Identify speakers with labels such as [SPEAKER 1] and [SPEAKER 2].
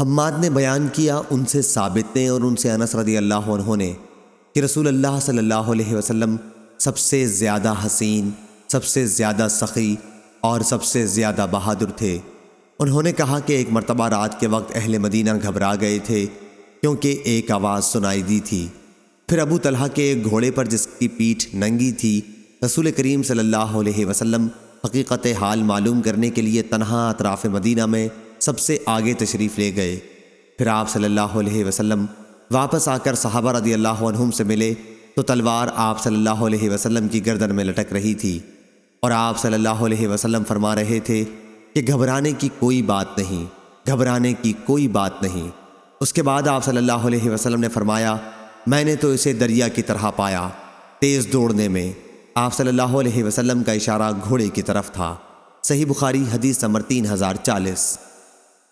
[SPEAKER 1] حماد نے بیان کیا، ان سے ثابت نے اور ان سے انس رضی اللہ عنہ نے کہ رسول اللہ صلی اللہ علیہ وسلم سب سے زیادہ حسین، سب سے زیادہ سخی اور سب سے زیادہ بہادر تھے۔ انہوں نے کہا کہ ایک مرتبہ رات کے وقت اہل مدینہ گھبرا گئے تھے کیونکہ ایک آواز سنائی دی تھی۔ پھر ابو طلحہ کے ایک گھوڑے پر جس کی پیٹھ ننگی تھی، رسول کریم صلی اللہ علیہ وسلم حقیقت حال معلوم کرنے کے لیے تنہا اطراف مدینہ میں سب سے آگے تشریف لے گئے۔ پھر آپ صلی اللہ علیہ وسلم واپس آ کر صحابہ رضی اللہ عنہم سے ملے تو تلوار آپ صلی اللہ علیہ وسلم کی گردن میں لٹک رہی تھی اور آپ صلی اللہ علیہ وسلم فرما رہے تھے کہ گھبرانے کی کوئی بات نہیں، گھبرانے کی کوئی بات نہیں۔ اس کے بعد آپ صلی اللہ علیہ وسلم نے فرمایا، میں نے تو اسے دریا کی طرح پایا، تیز دوڑنے میں۔ آپ صلی اللہ علیہ وسلم کا اشارہ گھوڑے کی طرف تھا۔ صحیح بخاری حدیث نمبر تین ہزار چالیس۔